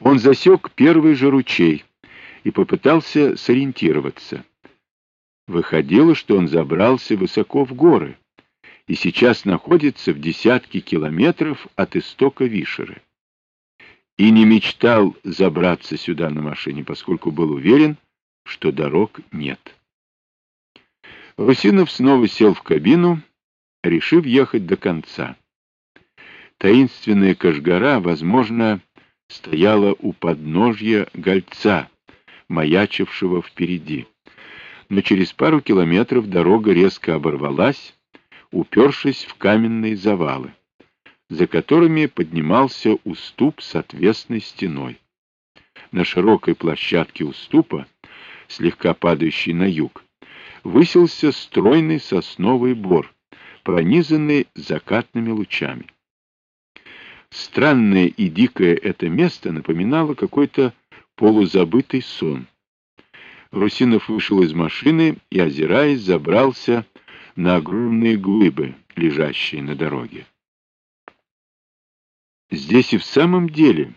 Он засек первый же ручей и попытался сориентироваться. Выходило, что он забрался высоко в горы и сейчас находится в десятке километров от истока Вишеры. И не мечтал забраться сюда на машине, поскольку был уверен, что дорог нет. Русинов снова сел в кабину, решив ехать до конца. Таинственная Кашгара, возможно, стояла у подножья гольца, маячившего впереди. Но через пару километров дорога резко оборвалась, упершись в каменные завалы, за которыми поднимался уступ с отвесной стеной. На широкой площадке уступа, слегка падающей на юг, высился стройный сосновый бор, пронизанный закатными лучами. Странное и дикое это место напоминало какой-то полузабытый сон. Русинов вышел из машины и, озираясь, забрался на огромные глыбы, лежащие на дороге. Здесь и в самом деле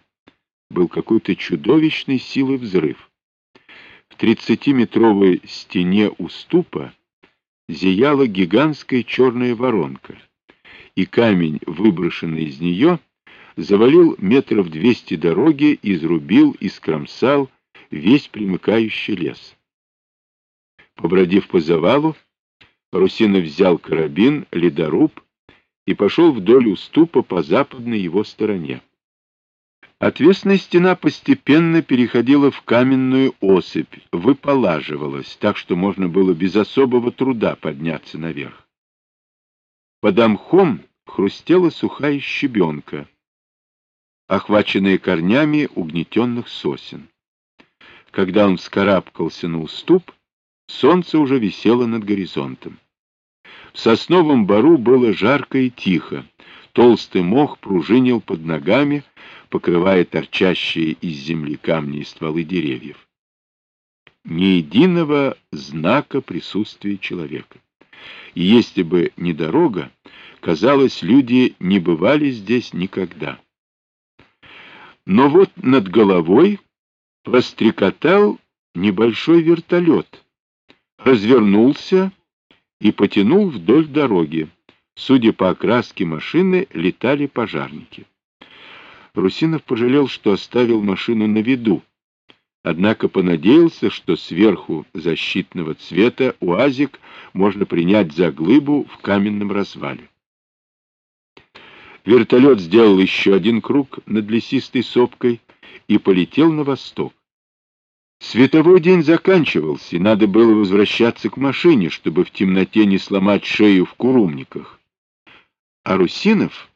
был какой-то чудовищной силы взрыв. В тридцатиметровой стене уступа зияла гигантская черная воронка, и камень, выброшенный из нее, завалил метров двести дороги, изрубил скромсал весь примыкающий лес. Побродив по завалу, Русинов взял карабин, ледоруб и пошел вдоль уступа по западной его стороне. Отвесная стена постепенно переходила в каменную осыпь, выполаживалась, так что можно было без особого труда подняться наверх. Под мхом хрустела сухая щебенка, охваченные корнями угнетенных сосен. Когда он вскарабкался на уступ, солнце уже висело над горизонтом. В сосновом бару было жарко и тихо, толстый мох пружинил под ногами, покрывая торчащие из земли камни и стволы деревьев. Ни единого знака присутствия человека. И если бы не дорога, казалось, люди не бывали здесь никогда. Но вот над головой прострекотал небольшой вертолет, развернулся и потянул вдоль дороги. Судя по окраске машины, летали пожарники. Русинов пожалел, что оставил машину на виду, однако понадеялся, что сверху защитного цвета УАЗик можно принять за глыбу в каменном развале. Вертолет сделал еще один круг над лесистой сопкой и полетел на восток. Световой день заканчивался, и надо было возвращаться к машине, чтобы в темноте не сломать шею в курумниках. А Русинов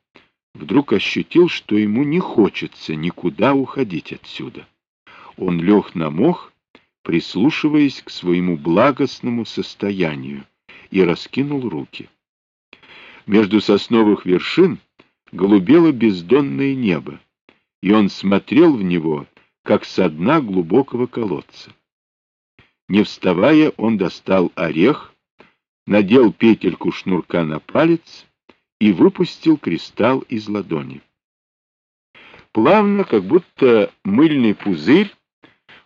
вдруг ощутил, что ему не хочется никуда уходить отсюда. Он лег на мох, прислушиваясь к своему благостному состоянию, и раскинул руки. Между сосновых вершин голубело бездонное небо, и он смотрел в него, как со дна глубокого колодца. Не вставая, он достал орех, надел петельку шнурка на палец и выпустил кристалл из ладони. Плавно, как будто мыльный пузырь,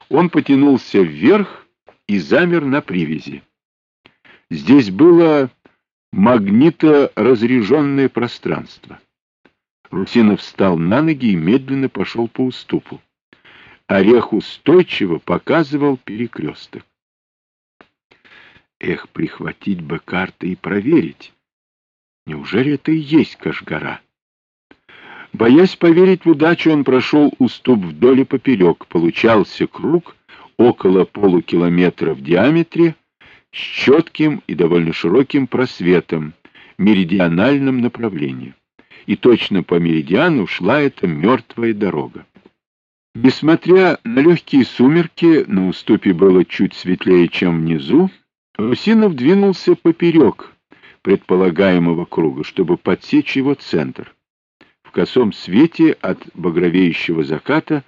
он потянулся вверх и замер на привязи. Здесь было магниторазряженное пространство. Русинов встал на ноги и медленно пошел по уступу. Орех устойчиво показывал перекресток. Эх, прихватить бы карты и проверить. Неужели это и есть Кашгара? Боясь поверить в удачу, он прошел уступ вдоль и поперек. Получался круг около полукилометра в диаметре с четким и довольно широким просветом, меридиональном направлении и точно по меридиану шла эта мертвая дорога. Несмотря на легкие сумерки, на уступе было чуть светлее, чем внизу, Русинов двинулся поперек предполагаемого круга, чтобы подсечь его центр. В косом свете от багровеющего заката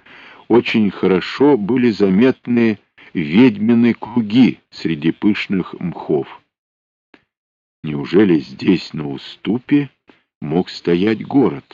очень хорошо были заметны ведьмины круги среди пышных мхов. Неужели здесь, на уступе, мог стоять город.